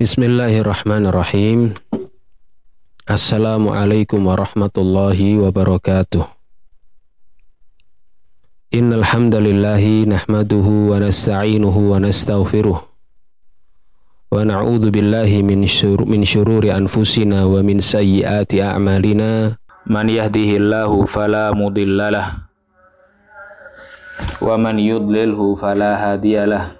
Bismillahirrahmanirrahim. Assalamualaikum warahmatullahi wabarakatuh. Innal hamdalillahi nahmaduhu wa nasta'inuhu wa nastaghfiruh. Wa na'udzu billahi min syur min syururi anfusina wa min sayyiati a'malina. Man yahdihillahu fala mudhillalah wa man yudlilhu fala hadiyalah.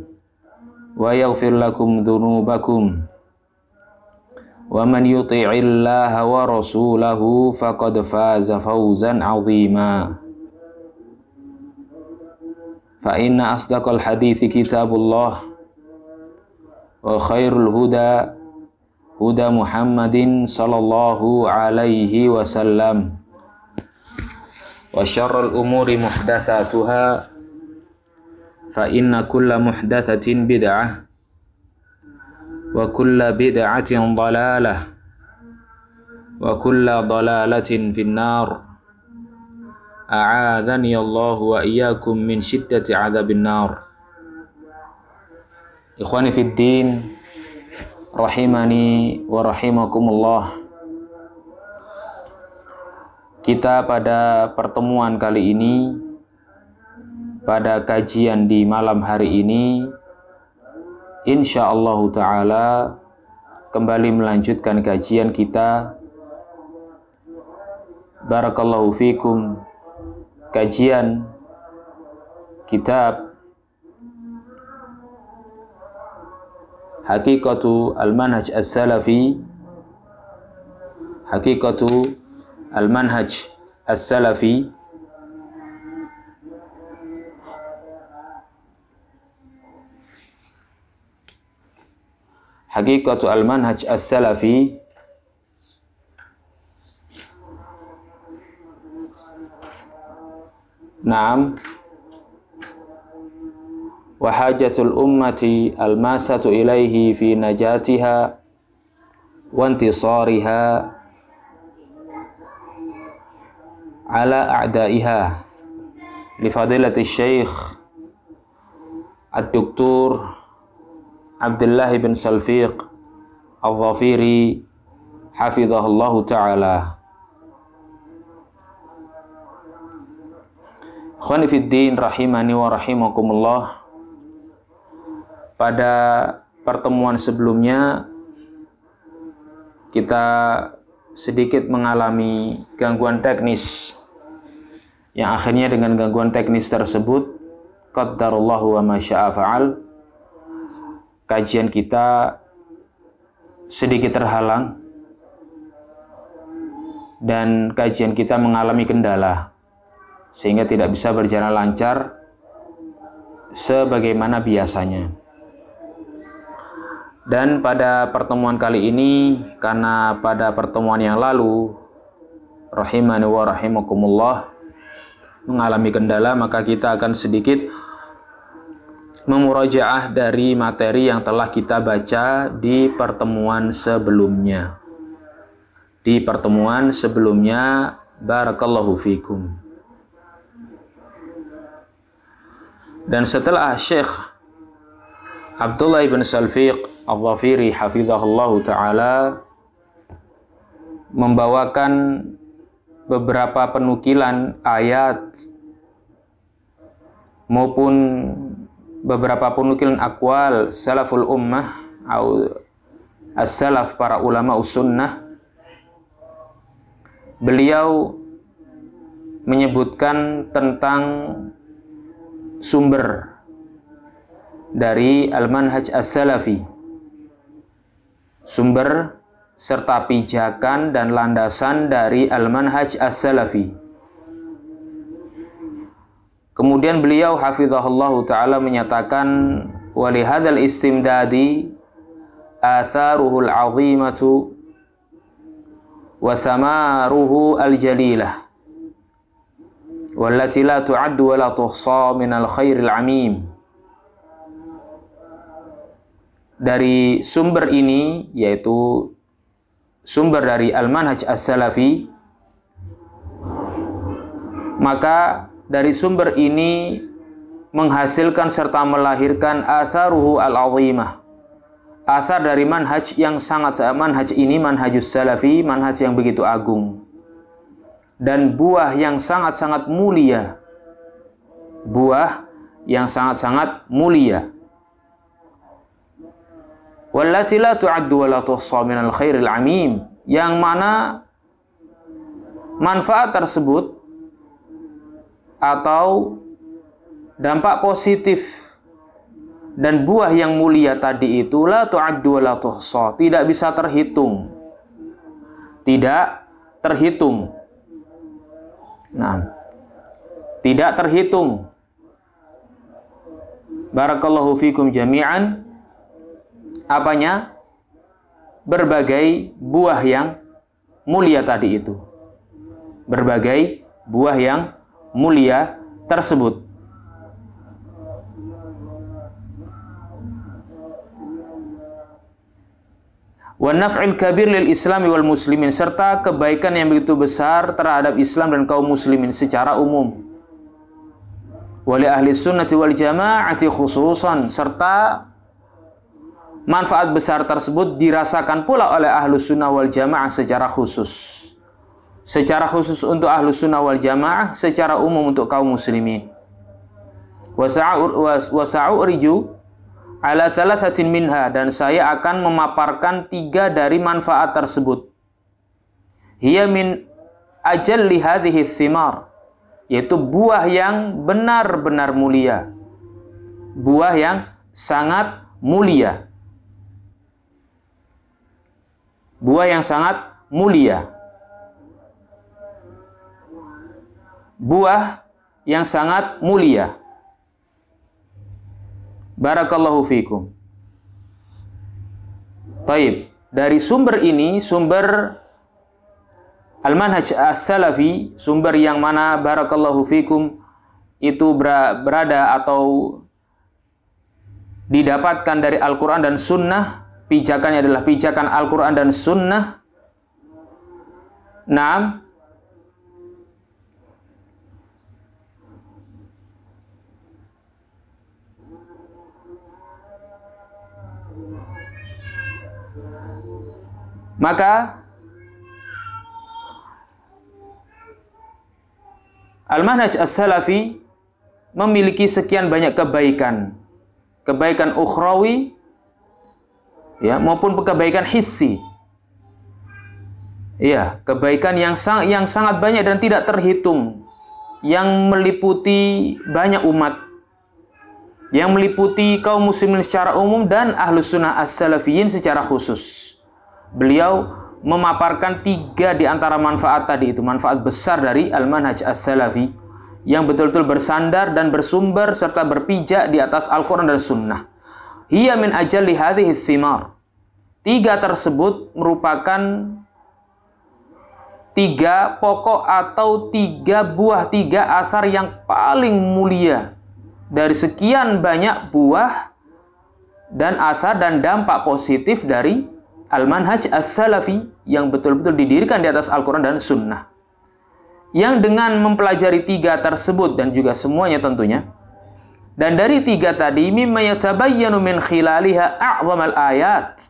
ويغفر لكم ذنوبكم. ومن يطع الله ورسوله فقد فاز فوزا عظيما. فإن أصدق الحديث كتاب الله وخير الهدى هدى محمد صلى الله عليه وسلم. وشر الأمور محدثاتها fa inna kulla muhdatsatin bid'ah wa kulla bid'atin dalalah wa kulla dalalatin fin a'adhani Allah wa iyyakum min syiddati adzabin nar. Ikhwani fid din rahimani wa rahimakumullah. Kita pada pertemuan kali ini pada kajian di malam hari ini insya Allah Ta'ala kembali melanjutkan kajian kita. Barakallahu fikum. Kajian kitab Hakikatu Al-Manhaj As-Salafi. Hakikatu Al-Manhaj As-Salafi Hakikatu al-manhaj as-salafi Naam Wahajatul ummati al-masatu ilaihi fi najatiha wa intisariha ala a'daiha li fadilati syekh ad-doktor Abdullah bin Salfiq Al-Zafiri hafizahullahu taala. Khonifuddin rahimani wa rahimakumullah. Pada pertemuan sebelumnya kita sedikit mengalami gangguan teknis yang akhirnya dengan gangguan teknis tersebut qaddarullahu wa ma kajian kita sedikit terhalang dan kajian kita mengalami kendala sehingga tidak bisa berjalan lancar sebagaimana biasanya. Dan pada pertemuan kali ini karena pada pertemuan yang lalu rahimani wa rahimakumullah mengalami kendala maka kita akan sedikit memurajaah dari materi yang telah kita baca di pertemuan sebelumnya. Di pertemuan sebelumnya, barakallahu fikum. Dan setelah Syekh Abdullah ibn Salfiq Al-Zafiri hafizahullahu taala membawakan beberapa penukilan ayat maupun beberapa penukilan akwal salaful ummah atau as-salaf para ulama sunnah beliau menyebutkan tentang sumber dari al-manhaj as-salafi. Sumber serta pijakan dan landasan dari al-manhaj as-salafi kemudian beliau hafizahullah taala menyatakan walihadal istimdadi atharuhul azimatu wa thamaruhu al-jalilah la tu'addu wa la tuhsa minal khairil amim. Dari sumber ini yaitu sumber dari al-manhaj as-salafi maka dari sumber ini menghasilkan serta melahirkan atharuhu al-azimah. Athar dari manhaj yang sangat manhaj ini manhajus salafi manhaj yang begitu agung. Dan buah yang sangat-sangat mulia. Buah yang sangat-sangat mulia. Wallati la tu'addu wa la tuhsa minal khairil amim. Yang mana manfaat tersebut atau dampak positif dan buah yang mulia tadi itu la tu'addu la tidak bisa terhitung. Tidak terhitung. Nah tidak terhitung. Barakallahu fikum jami'an. Apanya? Berbagai buah yang mulia tadi itu. Berbagai buah yang mulia tersebut. wa naf'il kabir lil islami wal muslimin serta kebaikan yang begitu besar terhadap Islam dan kaum muslimin secara umum. Wali ahli sunnati wal jama'ati khususan serta manfaat besar tersebut dirasakan pula oleh ahlu sunnah wal jamaah secara khusus. Secara khusus untuk ahlu sunnah wal jamaah, secara umum untuk kaum muslimin. Wasa'uriju ala thalathatin minha dan saya akan memaparkan tiga dari manfaat tersebut. Hiya min ajalli hadhihi thimar yaitu buah yang benar-benar mulia. Buah yang sangat mulia. buah yang sangat mulia. Buah yang sangat mulia. Barakallahu fikum. Taib. Dari sumber ini, sumber Al-Manhaj As-Salafi, sumber yang mana barakallahu fikum itu berada atau didapatkan dari Al-Quran dan Sunnah pijakannya adalah pijakan Al-Quran dan Sunnah. Nah, maka Al-Manhaj As-Salafi memiliki sekian banyak kebaikan. Kebaikan ukhrawi, ya maupun kebaikan hissi. Ya, kebaikan yang sang, yang sangat banyak dan tidak terhitung yang meliputi banyak umat yang meliputi kaum muslimin secara umum dan ahlus sunnah as-salafiyin secara khusus. Beliau memaparkan tiga di antara manfaat tadi itu, manfaat besar dari al-manhaj as-salafi yang betul-betul bersandar dan bersumber serta berpijak di atas Al-Quran dan Sunnah. Hiya min ajalli hadhihi thimar. Tiga tersebut merupakan tiga pokok atau tiga buah tiga asar yang paling mulia dari sekian banyak buah dan asar dan dampak positif dari al-manhaj as-salafi yang betul-betul didirikan di atas Al-Quran dan Sunnah. Yang dengan mempelajari tiga tersebut dan juga semuanya tentunya, dan dari tiga tadi, mimma yatabayyanu min khilaliha a'zamal ayat.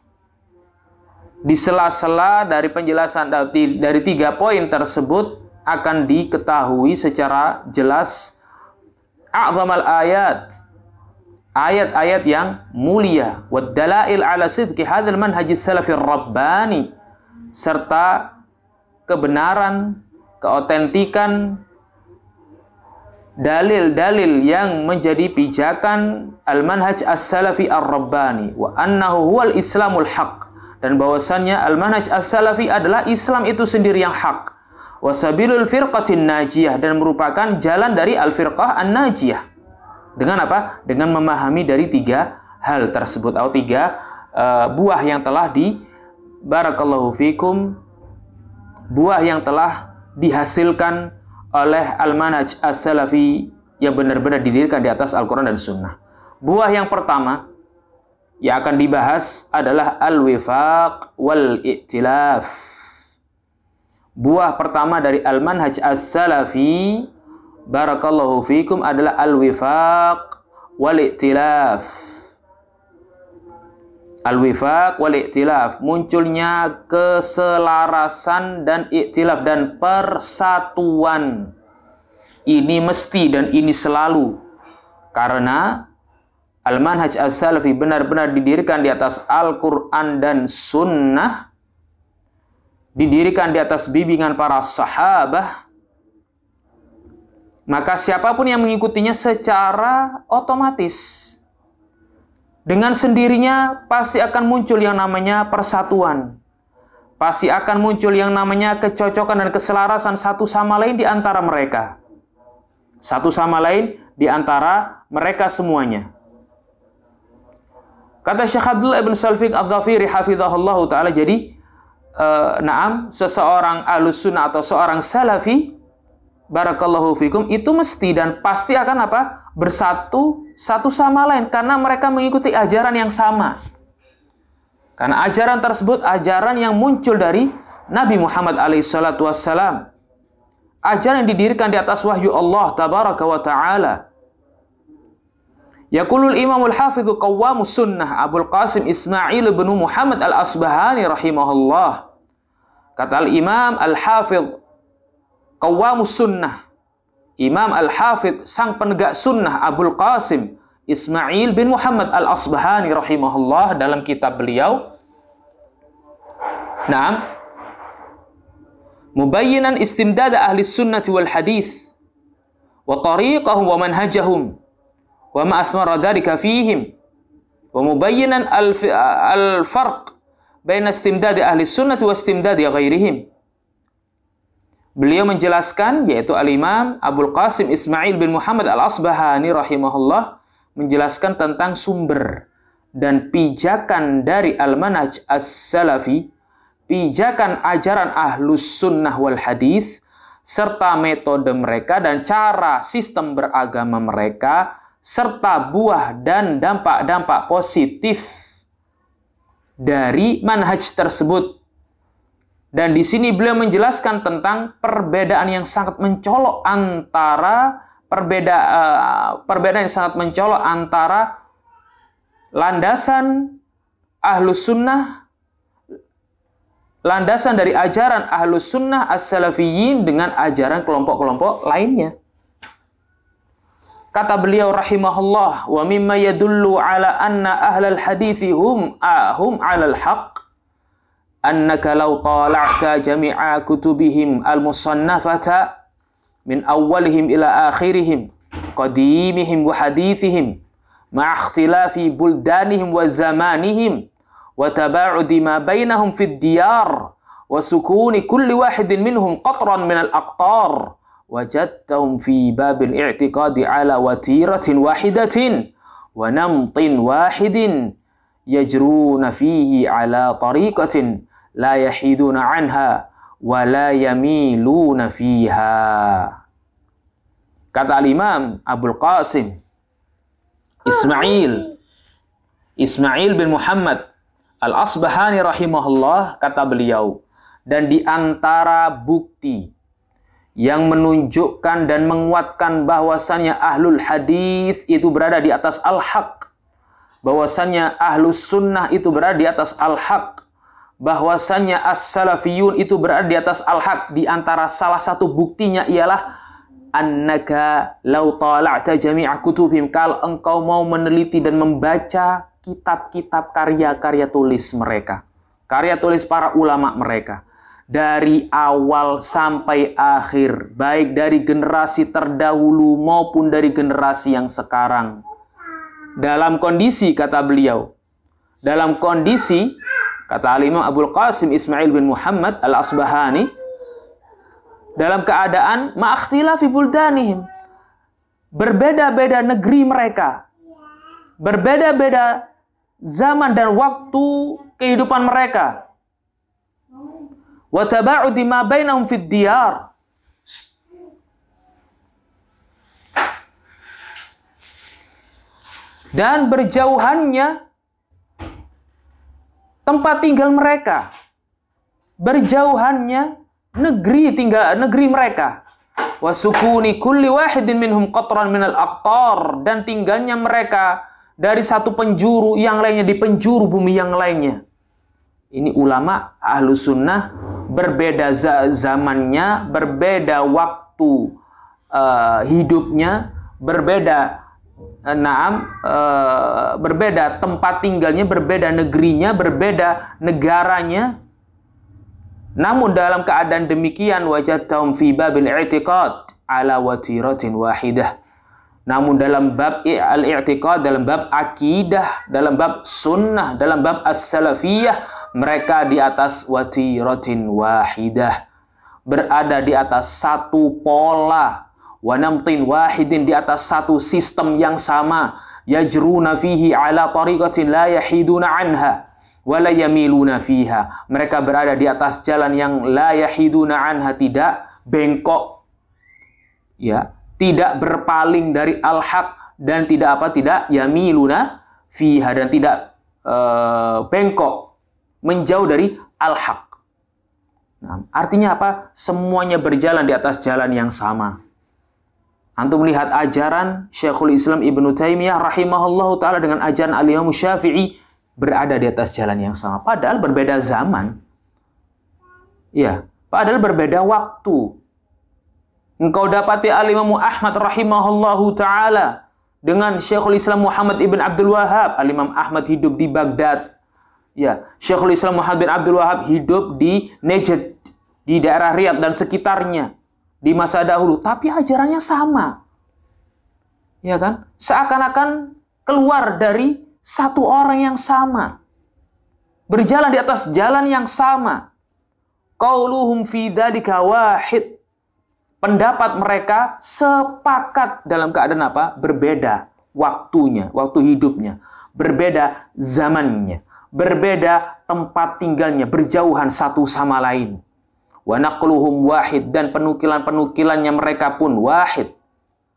Di sela-sela dari penjelasan dari tiga poin tersebut akan diketahui secara jelas a'zamal ayat ayat-ayat yang mulia. Wad dalail ala sidqi hadzal manhaj salafir rabbani. Serta kebenaran, keotentikan dalil-dalil yang menjadi pijakan al-manhaj as-salafi ar-rabbani. Wa annahu huwal islamul haq. Dan bahwasannya al-manhaj as-salafi adalah Islam itu sendiri yang hak wasabilul firqatin najiyah. Dan merupakan jalan dari al-firqah an-najiyah dengan apa? Dengan memahami dari tiga hal tersebut atau tiga uh, buah yang telah di barakallahu fikum buah yang telah dihasilkan oleh al-manhaj as-salafi yang benar-benar didirikan di atas Al-Quran dan Sunnah. Buah yang pertama yang akan dibahas adalah al-wifaq wal-i'tilaf. Buah pertama dari al-manhaj as-salafi barakallahu fikum adalah al-wifaq wal iktilaf. Al-wifaq wal iktilaf munculnya keselarasan dan iktilaf dan persatuan. Ini mesti dan ini selalu. Karena Al-Manhaj As-Salafi benar-benar didirikan di atas Al-Quran dan Sunnah. Didirikan di atas bimbingan para sahabah maka siapa pun yang mengikutinya secara otomatis dengan sendirinya pasti akan muncul yang namanya persatuan. Pasti akan muncul yang namanya kecocokan dan keselarasan satu sama lain di antara mereka. Satu sama lain di antara mereka semuanya. Kata Syekh Abdullah ibn Salfiq al-Dhafiri hafizahullah ta'ala. Jadi, uh, naam, seseorang alus sunnah atau seorang salafi barakallahu fikum itu mesti dan pasti akan apa? bersatu satu sama lain karena mereka mengikuti ajaran yang sama. Karena ajaran tersebut ajaran yang muncul dari Nabi Muhammad alaihissalatu wassalam. Ajaran yang didirikan di atas wahyu Allah tabaraka wa ta'ala. Yaqulul Imamul Hafidhu Qawwamus Sunnah Abdul Qasim Ismail bin Muhammad Al-Asbahani rahimahullah. Kata Al-Imam Al-Hafidh Qawamus Sunnah, Imam Al-Hafidh, sang penegak sunnah Abul Qasim, Ismail bin Muhammad Al-Asbahani rahimahullah dalam kitab beliau. Naam. Mubayyinan istimdad ahli sunnati wal hadith. Wa tariqahum wa manhajahum. Wa ma athmara dhalika fihim. Wa mubayyinan al-farq baina istimdad ahli sunnati wa istimdad ghairihim Beliau menjelaskan yaitu Al-Imam Abdul Qasim Ismail bin Muhammad Al-Asbahani rahimahullah menjelaskan tentang sumber dan pijakan dari Al-Manhaj As-Salafi, pijakan ajaran Ahlus Sunnah wal Hadis serta metode mereka dan cara sistem beragama mereka serta buah dan dampak-dampak positif dari manhaj tersebut dan di sini beliau menjelaskan tentang perbedaan yang sangat mencolok antara perbeda uh, perbedaan yang sangat mencolok antara landasan ahlus sunnah landasan dari ajaran ahlus sunnah as-salafiyin dengan ajaran kelompok-kelompok lainnya. Kata beliau rahimahullah wa mimma yadullu ala anna ahlal hadithi hum ahum alal haqq أنك لو طالعت جميع كتبهم المصنفة من أولهم إلى آخرهم قديمهم وحديثهم مع اختلاف بلدانهم وزمانهم وتباعد ما بينهم في الديار وسكون كل واحد منهم قطرا من الأقطار وجدتهم في باب الاعتقاد على وتيرة واحدة ونمط واحد يجرون فيه على طريقة la yahiduna anha wa la yamiluna fiha. Kata al-Imam Abdul Qasim Ismail Ismail bin Muhammad Al-Asbahani rahimahullah kata beliau dan di antara bukti yang menunjukkan dan menguatkan bahwasannya ahlul hadis itu berada di atas al-haq bahwasannya ahlus sunnah itu berada di atas al-haq bahwasannya as-salafiyun itu berada di atas al-haq. Di antara salah satu buktinya ialah annaka law tala'ta jami'a kutubihim. Kalau engkau mau meneliti dan membaca kitab-kitab karya-karya tulis mereka karya tulis para ulama mereka dari awal sampai akhir baik dari generasi terdahulu maupun dari generasi yang sekarang. Dalam kondisi kata beliau dalam kondisi kata Al-Imam Abdul Qasim Ismail bin Muhammad Al-Asbahani dalam keadaan ma'akhtilafi buldanihim. Berbeda-beda negeri mereka. Berbeda-beda zaman dan waktu kehidupan mereka. Wa taba'udi ma bainahum fid diyar. Dan berjauhannya tempat tinggal mereka. Berjauhannya negeri tinggal negeri mereka. Wasukuni kulli wahidin minhum qatran minal aqtar. Dan tinggalnya mereka dari satu penjuru yang lainnya di penjuru bumi yang lainnya. Ini ulama ahlu sunnah berbeda zamannya berbeda waktu uh, hidupnya berbeda naam uh, berbeda tempat tinggalnya berbeda negerinya berbeda negaranya namun dalam keadaan demikian wajadtahum fi babil i'tiqad ala watiratin wahidah. Namun dalam bab al-i'tiqad, dalam bab akidah, dalam bab sunnah, dalam bab as-salafiyah, mereka di atas watiratin wahidah. Berada di atas satu pola. Wanamtin wahidin di atas satu sistem yang sama. Yajruna fihi ala tariqatin la yahiduna anha wala yamiluna fiha. Mereka berada di atas jalan yang la yahiduna anha tidak bengkok. Ya, tidak berpaling dari al-haq dan tidak apa? Tidak yamiluna fiha dan tidak uh, bengkok menjauh dari al-haq. Nah, artinya apa? Semuanya berjalan di atas jalan yang sama. Antum melihat ajaran Syekhul Islam Ibnu Taimiyah rahimahullahu taala dengan ajaran Al-Imam Syafi'i berada di atas jalan yang sama. Padahal berbeda zaman. Ya, padahal berbeda waktu. Engkau dapati Al-Imam Ahmad rahimahullahu taala dengan Syekhul Islam Muhammad ibn Abdul Wahab. Al-Imam Ahmad hidup di Baghdad. Ya, Syekhul Islam Muhammad bin Abdul Wahab hidup di Najd, di daerah Riyadh dan sekitarnya di masa dahulu, tapi ajarannya sama. Ya kan? Seakan-akan keluar dari satu orang yang sama. Berjalan di atas jalan yang sama. Qauluhum fi dzalika wahid. Pendapat mereka sepakat dalam keadaan apa? Berbeda waktunya, waktu hidupnya, berbeda zamannya, berbeda tempat tinggalnya, berjauhan satu sama lain. Wa naqluhum wahid dan penukilan-penukilannya mereka pun wahid.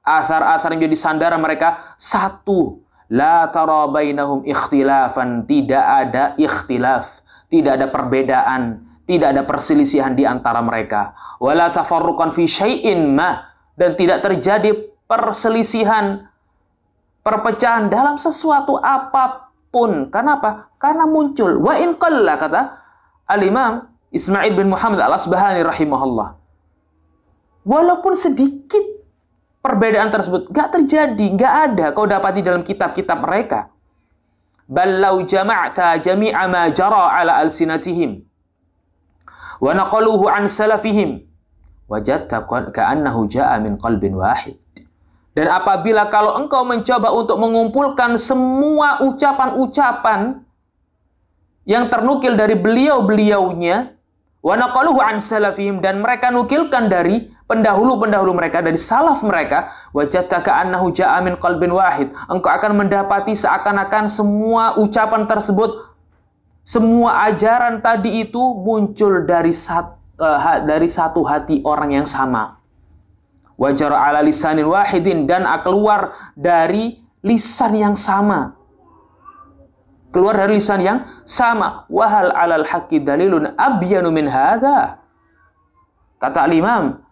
Asar-asar yang jadi sandara mereka satu La tara bainahum ikhtilafan. Tidak ada ikhtilaf. Tidak ada perbedaan. Tidak ada perselisihan di antara mereka. Wala tafarruqan fi syai'in ma. Dan tidak terjadi perselisihan, perpecahan dalam sesuatu apa pun. Kenapa? Karena muncul. Wa in qalla kata Al-Imam Ismail bin Muhammad Al-Asbahani rahimahullah. Walaupun sedikit perbedaan tersebut gak terjadi, gak ada kau dapati dalam kitab-kitab mereka. Ballau jama'ta jami'a ma jara ala alsinatihim wa naqaluhu an salafihim wajadta ka'annahu ja'a min qalbin wahid. Dan apabila kalau engkau mencoba untuk mengumpulkan semua ucapan-ucapan yang ternukil dari beliau-beliaunya, wa naqaluhu an salafihim dan mereka nukilkan dari pendahulu-pendahulu mereka dari salaf mereka. Wajadaka annahu ja'a min qalbin wahid. Engkau akan mendapati seakan-akan semua ucapan tersebut semua ajaran tadi itu muncul dari satu, uh, eh, dari satu hati orang yang sama. Wajar ala lisanin wahidin dan keluar dari lisan yang sama keluar dari lisan yang sama wahal alal haqqi dalilun abyanu min hadha kata al-imam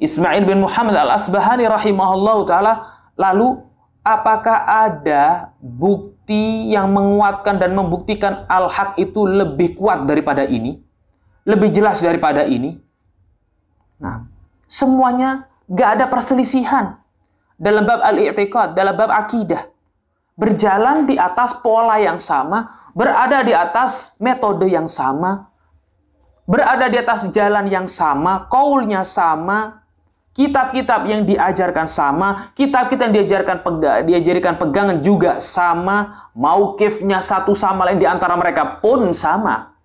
Ismail bin Muhammad al-Asbahani rahimahullah ta'ala. Lalu apakah ada bukti yang menguatkan dan membuktikan al-haq itu lebih kuat daripada ini? Lebih jelas daripada ini? Nah, semuanya Gak ada perselisihan dalam bab al-i'tiqad, dalam bab akidah. Berjalan di atas pola yang sama, berada di atas metode yang sama, berada di atas jalan yang sama, kaulnya sama, kitab-kitab yang diajarkan sama, kitab-kitab yang diajarkan pega, diajarkan pegangan juga sama, maukifnya satu sama lain di antara mereka pun sama.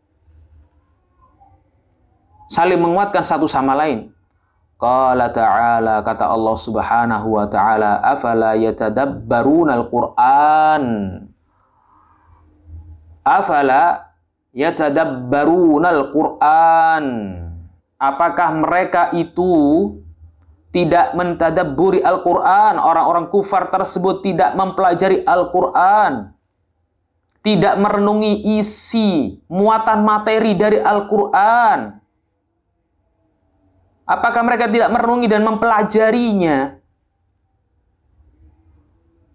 Saling menguatkan satu sama lain. Qala ta'ala kata Allah Subhanahu wa taala afala yatadabbaruna al-Qur'an? Afala yatadabbaruna al-Qur'an? Apakah mereka itu tidak mentadabburi Al-Qur'an? Orang-orang kufar tersebut tidak mempelajari Al-Qur'an tidak merenungi isi muatan materi dari Al-Qur'an Apakah mereka tidak merenungi dan mempelajarinya?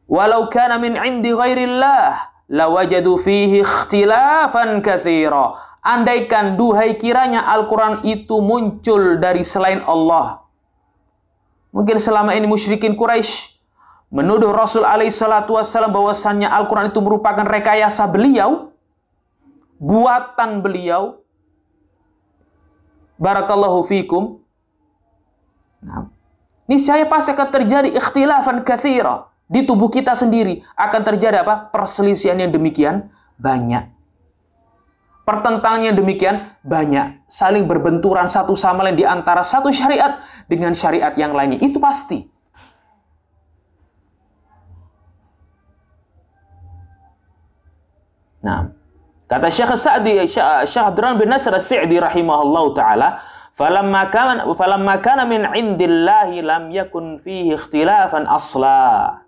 Walau kana min indi ghairillah lawajadu fihi ikhtilafan katsira. Andaikan duhai kiranya Al-Quran itu muncul dari selain Allah. Mungkin selama ini musyrikin Quraisy menuduh Rasul alaihi salatu wassalam bahwasannya Al-Quran itu merupakan rekayasa beliau, buatan beliau. Barakallahu fikum. Nah, niscaya pasti akan terjadi ikhtilafan kathira di tubuh kita sendiri akan terjadi apa? Perselisihan yang demikian banyak. Pertentangan yang demikian banyak. Saling berbenturan satu sama lain di antara satu syariat dengan syariat yang lainnya. Itu pasti. Nah, kata Syekh Sa'di, Syekh Abdurrahman bin Nasr As-Sa'di rahimahullah taala, falamma kana min indillahi lam yakun fihi ikhtilafan asla.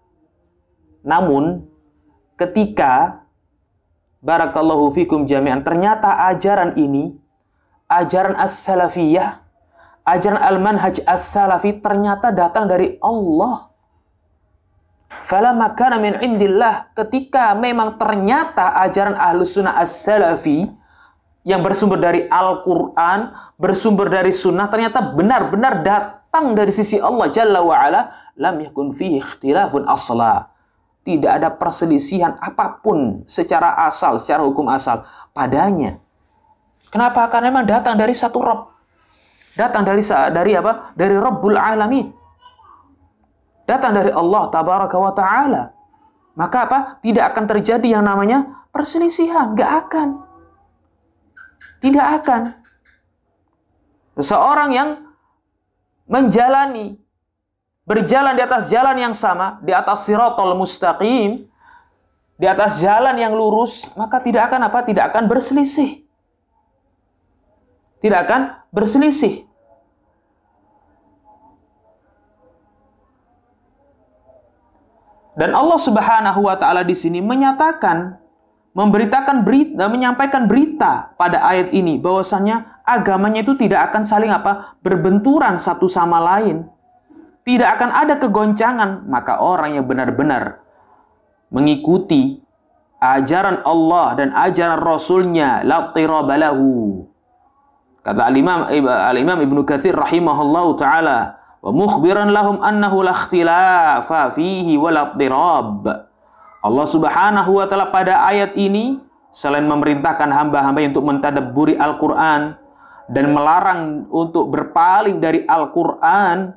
Namun ketika barakallahu fikum jami'an ternyata ajaran ini ajaran as-salafiyah ajaran al-manhaj as-salafi ternyata datang dari Allah. Falamma kana min indillah ketika memang ternyata ajaran ahlus sunnah as-salafi yang bersumber dari Al-Quran, bersumber dari sunnah, ternyata benar-benar datang dari sisi Allah Jalla wa'ala, lam yakun fihi ikhtilafun asla. Tidak ada perselisihan apa pun secara asal, secara hukum asal padanya. Kenapa? Karena memang datang dari satu Rob. Datang dari dari apa? Dari Rabbul Alamin. Datang dari Allah Tabaraka wa Ta'ala. Maka apa? Tidak akan terjadi yang namanya perselisihan. Gak akan. Tidak akan. Seseorang yang menjalani, berjalan di atas jalan yang sama, di atas sirotol mustaqim, di atas jalan yang lurus, maka tidak akan apa? Tidak akan berselisih. Tidak akan berselisih. Dan Allah Subhanahu wa taala di sini menyatakan memberitakan berita, menyampaikan berita pada ayat ini bahwasanya agamanya itu tidak akan saling apa berbenturan satu sama lain. Tidak akan ada kegoncangan, maka orang yang benar-benar mengikuti ajaran Allah dan ajaran Rasulnya la balahu. Kata al-Imam al-Imam Ibnu Katsir rahimahullahu taala wa mukhbiran lahum annahu la ikhtilafa fihi wa la Allah Subhanahu wa taala pada ayat ini selain memerintahkan hamba-hamba untuk mentadabburi Al-Qur'an dan melarang untuk berpaling dari Al-Qur'an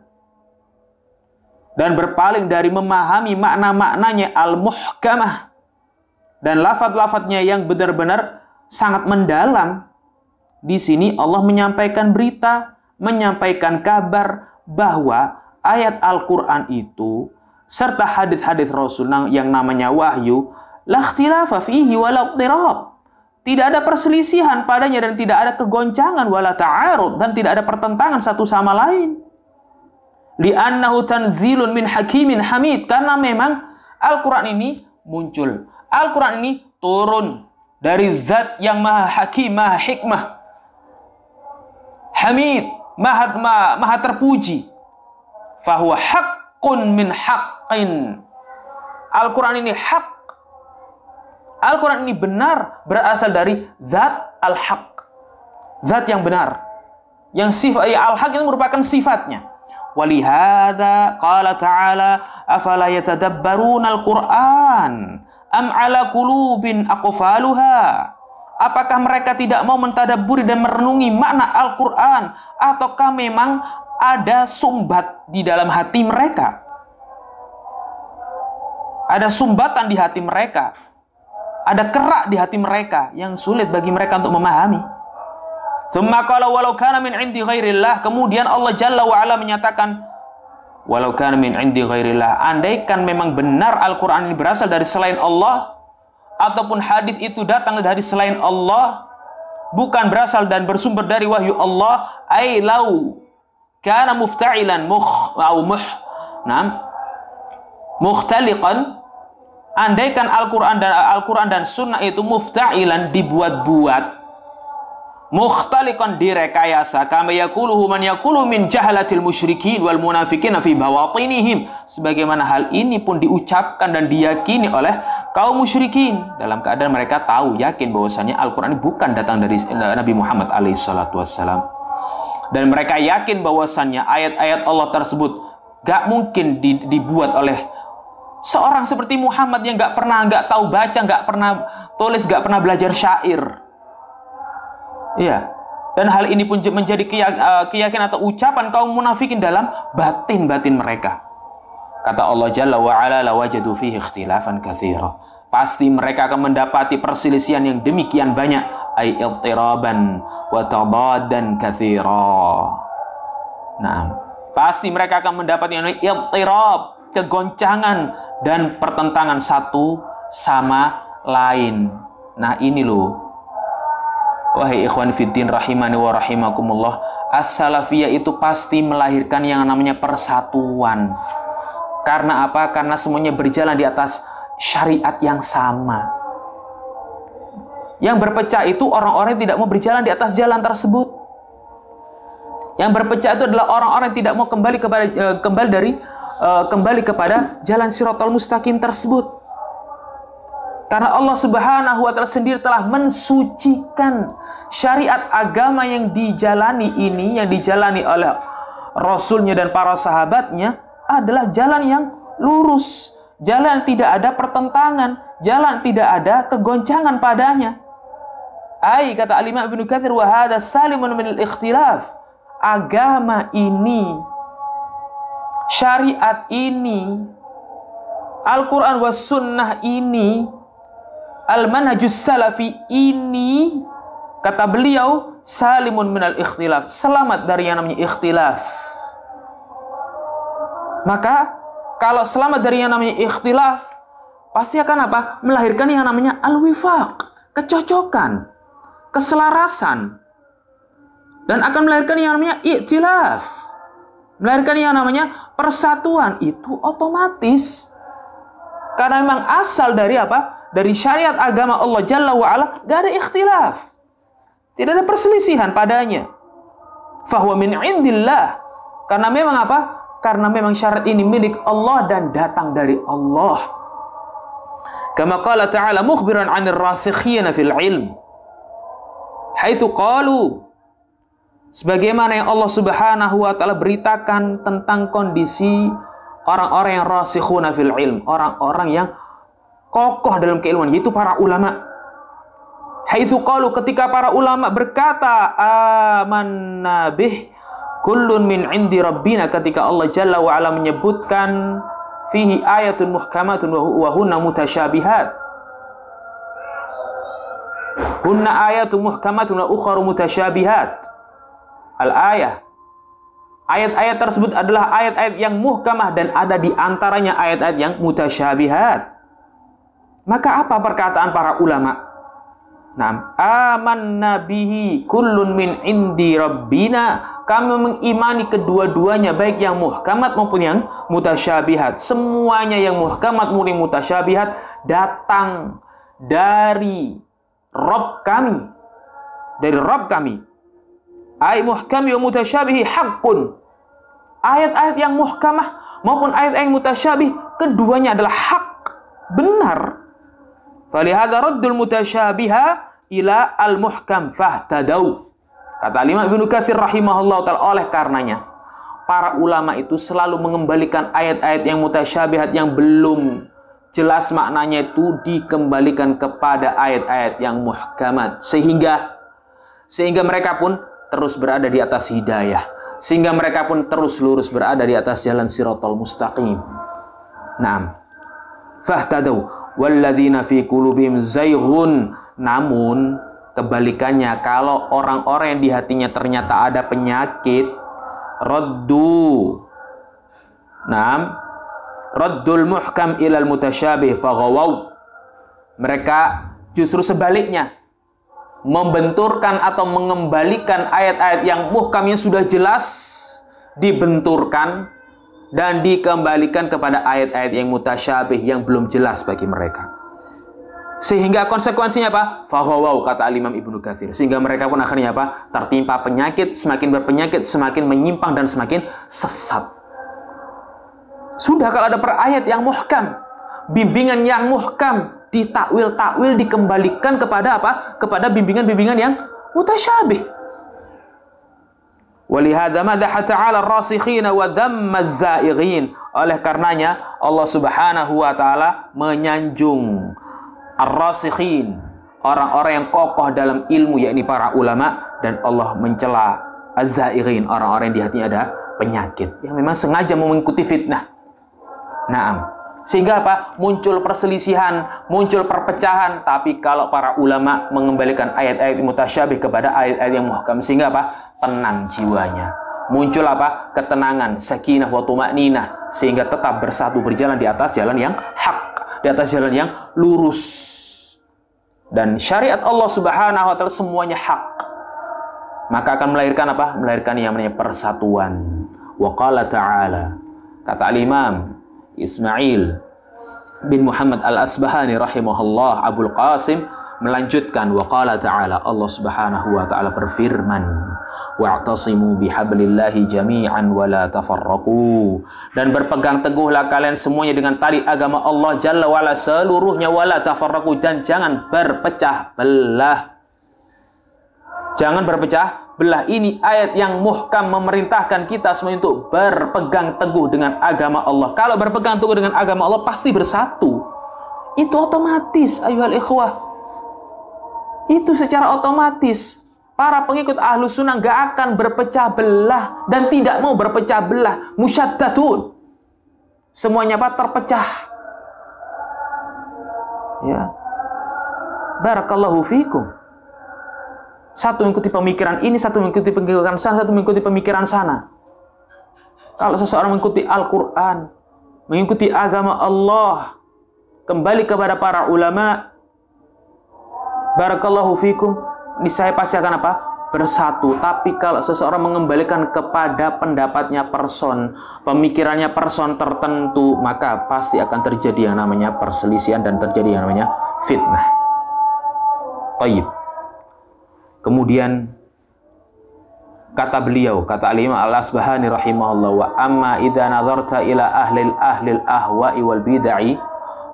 dan berpaling dari memahami makna-maknanya al-muhkamah dan lafaz-lafaznya yang benar-benar sangat mendalam. Di sini Allah menyampaikan berita, menyampaikan kabar bahwa ayat Al-Qur'an itu serta hadis-hadis Rasul yang namanya wahyu, fihi Tidak ada perselisihan padanya dan tidak ada kegoncangan wala ta'arud dan tidak ada pertentangan satu sama lain. Li'annahu tanzilun min hakimin hamid karena memang Al-Qur'an ini muncul. Al-Qur'an ini turun dari zat yang maha hakim, maha hikmah. Hamid, maha, maha, maha terpuji. Fahuwa haqqun min haqq haqqin. Al-Quran ini hak. Al-Quran ini benar berasal dari zat al-haq. Zat yang benar. Yang sifat ya, al-haq itu merupakan sifatnya. Walihada qala ta'ala afala yatadabbaruna al-Qur'an am ala qulubin aqfaluha Apakah mereka tidak mau mentadaburi dan merenungi makna Al-Quran? Ataukah memang ada sumbat di dalam hati mereka? Ada sumbatan di hati mereka. Ada kerak di hati mereka yang sulit bagi mereka untuk memahami. Thumma qala walau kana min indi ghairillah. Kemudian Allah Jalla wa ala menyatakan walau kana min indi ghairillah. Andaikan memang benar Al-Qur'an ini berasal dari selain Allah, ataupun hadis itu datang dari selain Allah bukan berasal dan bersumber dari wahyu Allah ai lau kana mufta'ilan mukh au muh nam mukhtaliqan andaikan Al-Qur'an dan Al-Qur'an dan sunnah itu mufta'ilan dibuat-buat. mukhtaliqan direkayasa. kama yaquluhu man yaqulu min jahlatil musyrikin wal munafikin fi bawatinihim sebagaimana hal ini pun diucapkan dan diyakini oleh kaum musyrikin. Dalam keadaan mereka tahu yakin bahwasanya Al-Qur'an bukan datang dari Nabi Muhammad alaihi salatu wassalam dan mereka yakin bahwasannya ayat-ayat Allah tersebut gak mungkin dibuat oleh seorang seperti Muhammad yang gak pernah gak tahu baca, gak pernah tulis, gak pernah belajar syair. Iya. Dan hal ini pun menjadi eh, keyakinan atau ucapan kaum munafikin dalam batin-batin mereka. Kata Allah Jalla wa ala la wajadu fihi ikhtilafan katsira. Pasti mereka akan mendapati perselisihan yang demikian banyak. Ay iltiraban wa tabadan katsira. Nah, pasti mereka akan mendapati yang iltirab, kegoncangan dan pertentangan satu sama lain. Nah, ini loh Wahai ikhwan fiddin rahimani wa rahimakumullah, as-salafiyah itu pasti melahirkan yang namanya persatuan. Karena apa? Karena semuanya berjalan di atas syariat yang sama. Yang berpecah itu orang-orang yang tidak mau berjalan di atas jalan tersebut. Yang berpecah itu adalah orang-orang yang tidak mau kembali kepada uh, kembali dari uh, kembali kepada jalan siratal mustaqim tersebut. Karena Allah Subhanahu wa taala sendiri telah mensucikan syariat agama yang dijalani ini yang dijalani oleh rasulnya dan para sahabatnya adalah jalan yang lurus, jalan tidak ada pertentangan, jalan tidak ada kegoncangan padanya. Ai kata Alimah Ibnu Katsir wa hadha salimun min al-ikhtilaf. Agama ini syariat ini Al-Quran was sunnah ini al-manhajus salafi ini kata beliau salimun minal ikhtilaf selamat dari yang namanya ikhtilaf maka kalau selamat dari yang namanya ikhtilaf pasti akan apa melahirkan yang namanya al-wifaq kecocokan keselarasan dan akan melahirkan yang namanya iktilaf melahirkan yang namanya persatuan itu otomatis karena memang asal dari apa dari syariat agama Allah Jalla wa'ala gak ada ikhtilaf. Tidak ada perselisihan padanya. Fahuwa min indillah. Karena memang apa? Karena memang syarat ini milik Allah dan datang dari Allah. Kama qala ta'ala mukhbiran 'anil rasikhina fil ilm. Haitsu qalu sebagaimana yang Allah Subhanahu wa taala beritakan tentang kondisi orang-orang yang rasikhuna fil ilm, orang-orang yang kokoh dalam keilmuan yaitu para ulama. Haitsu qalu ketika para ulama berkata amanna bih kullun min indi rabbina ketika Allah Jalla wa ala menyebutkan fihi ayatun muhkamatun wa hunna mutasyabihat. Hunna ayatun muhkamatun wa ukharu mutasyabihat. Al-ayah Ayat-ayat tersebut adalah ayat-ayat yang muhkamah dan ada di antaranya ayat-ayat yang mutasyabihat. Maka apa perkataan para ulama? Nah, aman nabihi kullun min indi rabbina. Kami mengimani kedua-duanya baik yang muhkamat maupun yang mutasyabihat. Semuanya yang muhkamat maupun mutasyabihat datang dari Rob kami. Dari Rob kami. Ayat muhkami wa mutasyabihi haqqun. Ayat-ayat yang muhkamah maupun ayat-ayat yang mutasyabih keduanya adalah hak benar Falihada raddul mutasyabiha ila al-muhkam fahtadau. Kata Imam Ibnu Katsir rahimahullah taala oleh karenanya para ulama itu selalu mengembalikan ayat-ayat yang mutasyabihat yang belum jelas maknanya itu dikembalikan kepada ayat-ayat yang muhkamat sehingga sehingga mereka pun terus berada di atas hidayah sehingga mereka pun terus lurus berada di atas jalan siratal mustaqim. Naam. Fahtadau walladzina fi qulubihim zayghun. Namun kebalikannya kalau orang-orang yang di hatinya ternyata ada penyakit raddu. Naam Raddul muhkam ilal mutasyabih faghawaw. Mereka justru sebaliknya membenturkan atau mengembalikan ayat-ayat yang muhkamnya sudah jelas dibenturkan dan dikembalikan kepada ayat-ayat yang mutasyabih yang belum jelas bagi mereka. Sehingga konsekuensinya apa? Fahawaw kata Imam Ibnu Katsir. Sehingga mereka pun akhirnya apa? Tertimpa penyakit, semakin berpenyakit, semakin menyimpang dan semakin sesat. Sudah kalau ada perayat yang muhkam, bimbingan yang muhkam, ditakwil-takwil dikembalikan kepada apa? Kepada bimbingan-bimbingan yang mutasyabih. Walihada madaha ta'ala rasikhina wa dhamma zaighin. Oleh karenanya Allah Subhanahu wa taala menyanjung ar-rasikhin, orang-orang yang kokoh dalam ilmu yakni para ulama dan Allah mencela az-zaighin, orang-orang yang di hatinya ada penyakit yang memang sengaja mengikuti fitnah. Naam. Sehingga apa? Muncul perselisihan, muncul perpecahan. Tapi kalau para ulama mengembalikan ayat-ayat mutasyabih kepada ayat-ayat yang muhkam. Sehingga apa? Tenang jiwanya. Muncul apa? Ketenangan, sakinah wa tuma'ninah. Sehingga tetap bersatu berjalan di atas jalan yang hak. Di atas jalan yang lurus. Dan syariat Allah subhanahu wa ta'ala semuanya hak. Maka akan melahirkan apa? Melahirkan yang namanya persatuan. Wa qala ta'ala. Kata al-imam Ismail bin Muhammad Al-Asbahani rahimahullah Abul Qasim melanjutkan waqala ta'ala Allah Subhanahu wa taala berfirman wa'tasimu bihablillahi jami'an wa la tafarraqu dan berpegang teguhlah kalian semuanya dengan tali agama Allah Jalla wa'ala seluruhnya wa la tafarraqu dan jangan berpecah belah. Jangan berpecah belah ini ayat yang muhkam memerintahkan kita semua untuk berpegang teguh dengan agama Allah. Kalau berpegang teguh dengan agama Allah pasti bersatu. Itu otomatis, ayuhal ikhwah. Itu secara otomatis. Para pengikut ahlu sunnah gak akan berpecah belah dan tidak mau berpecah belah. Musyaddatun. Semuanya apa? Terpecah. Ya. Barakallahu fikum. Satu mengikuti pemikiran ini, satu mengikuti pemikiran sana, satu mengikuti pemikiran sana. Kalau seseorang mengikuti Al-Quran, mengikuti agama Allah, kembali kepada para ulama, barakallahu fikum, niscaya pasti akan apa? Bersatu. Tapi kalau seseorang mengembalikan kepada pendapatnya person, pemikirannya person tertentu, maka pasti akan terjadi yang namanya perselisihan dan terjadi yang namanya fitnah. Taib. Kemudian kata beliau, kata Al-Imam Al-Asbahani rahimahullah wa amma idza nazarta ila ahli ahli al-ahwa'i wal bid'ah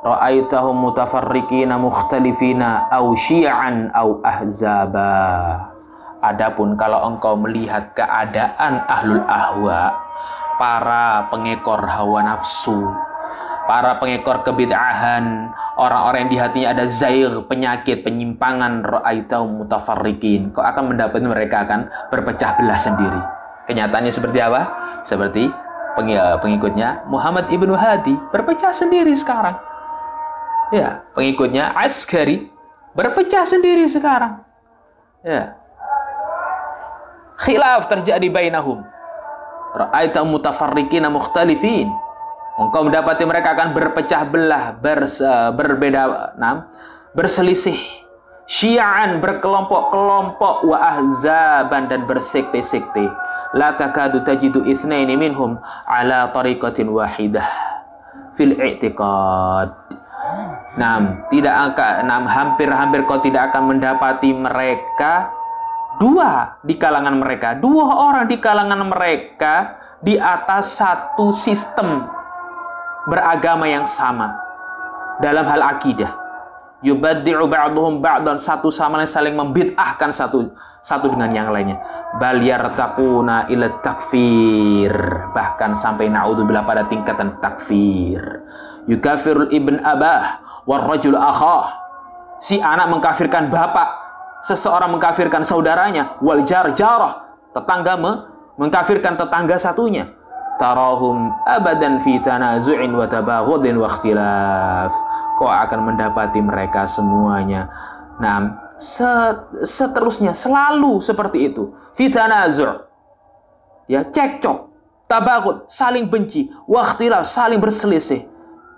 ra'aitahum mutafarriqina mukhtalifina aw syi'an aw ahzaba. Adapun kalau engkau melihat keadaan ahlul ahwa, para pengekor hawa nafsu, para pengekor kebid'ahan, orang-orang yang di hatinya ada zair, penyakit, penyimpangan, ra'aitahum mutafarriqin. Kau akan mendapat mereka akan berpecah belah sendiri. Kenyataannya seperti apa? Seperti pengikutnya Muhammad ibnu Hadi berpecah sendiri sekarang. Ya, pengikutnya Askari berpecah sendiri sekarang. Ya. Khilaf terjadi bainahum. Ra'aitahum mutafarriqina mukhtalifin Engkau mendapati mereka akan berpecah belah, berse, berbeda, nam, berselisih, syiaan, berkelompok-kelompok, wa ahzaban dan bersekte-sekte. La takadu tajidu ithnaini minhum ala tariqatin wahidah fil i'tiqad. Nam, tidak akan, nam, hampir-hampir kau tidak akan mendapati mereka dua di kalangan mereka, dua orang di kalangan mereka di atas satu sistem beragama yang sama dalam hal akidah. yubaddi'u ba'duhum ba'dan satu sama lain saling membid'ahkan satu satu dengan yang lainnya. Bal yartaquna ila takfir bahkan sampai naudzubillah pada tingkatan takfir. Yukafirul ibn abah war rajul akhah si anak mengkafirkan bapak seseorang mengkafirkan saudaranya wal jar jarah tetangga me mengkafirkan tetangga satunya tarahum abadan fi tanazu'in wa tabaghudin wa ikhtilaf kau akan mendapati mereka semuanya. Nah, seterusnya selalu seperti itu. Fitanazu' ya cekcok, tabakut, saling benci, wakhtilaf, saling berselisih.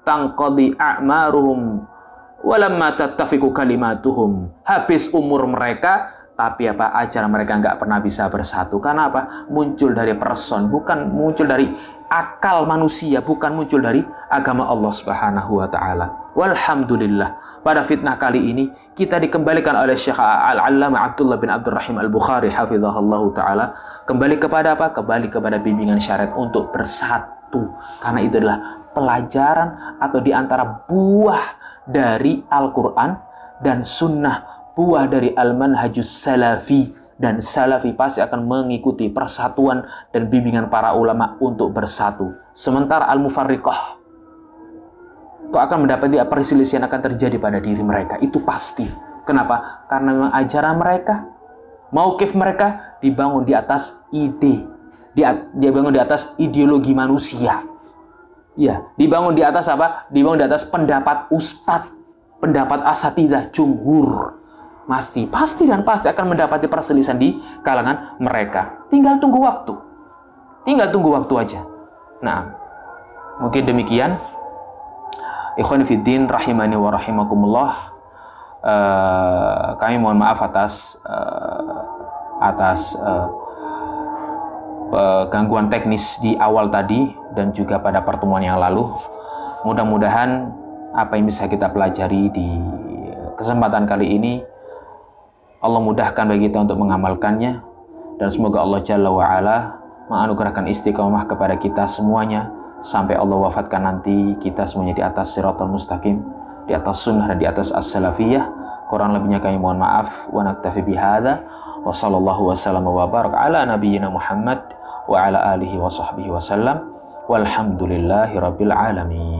Tangqadi a'maruhum walamma tattafiku kalimatuhum. Habis umur mereka, tapi apa ajaran mereka nggak pernah bisa bersatu. Karena apa? Muncul dari person, bukan muncul dari akal manusia bukan muncul dari agama Allah Subhanahu wa taala. Walhamdulillah. Pada fitnah kali ini kita dikembalikan oleh Syekh Al-Allamah Abdullah bin Abdurrahim Al-Bukhari hafizahullah taala kembali kepada apa? Kembali kepada bimbingan syariat untuk bersatu. Karena itu adalah pelajaran atau di antara buah dari Al-Qur'an dan sunnah buah dari al-manhajus salafi dan salafi pasti akan mengikuti persatuan dan bimbingan para ulama untuk bersatu. Sementara al-mufarriqah kau akan mendapati perselisihan akan terjadi pada diri mereka. Itu pasti. Kenapa? Karena memang ajaran mereka, maukif mereka dibangun di atas ide. Dia, dia bangun di atas ideologi manusia. Ya, dibangun di atas apa? Dibangun di atas pendapat ustadz, pendapat asatidah, jumhur Pasti, pasti dan pasti akan mendapati perselisihan di kalangan mereka. Tinggal tunggu waktu. Tinggal tunggu waktu aja. Nah, mungkin demikian. Ikhwan Fiddin rahimani wa rahimakumullah. Uh, kami mohon maaf atas uh, atas uh, gangguan teknis di awal tadi dan juga pada pertemuan yang lalu. Mudah-mudahan apa yang bisa kita pelajari di kesempatan kali ini Allah mudahkan bagi kita untuk mengamalkannya. Dan semoga Allah Jalla wa ala menganugerahkan istiqomah kepada kita semuanya sampai Allah wafatkan nanti kita semuanya di atas siratal mustaqim di atas sunnah dan di atas as-salafiyah. Kurang lebihnya kami mohon maaf. Wa naktafi bihadza. Wa sallallahu wasallam wa barak ala nabiyyina Muhammad wa ala alihi wa sahbihi wasallam walhamdulillahi rabbil alamin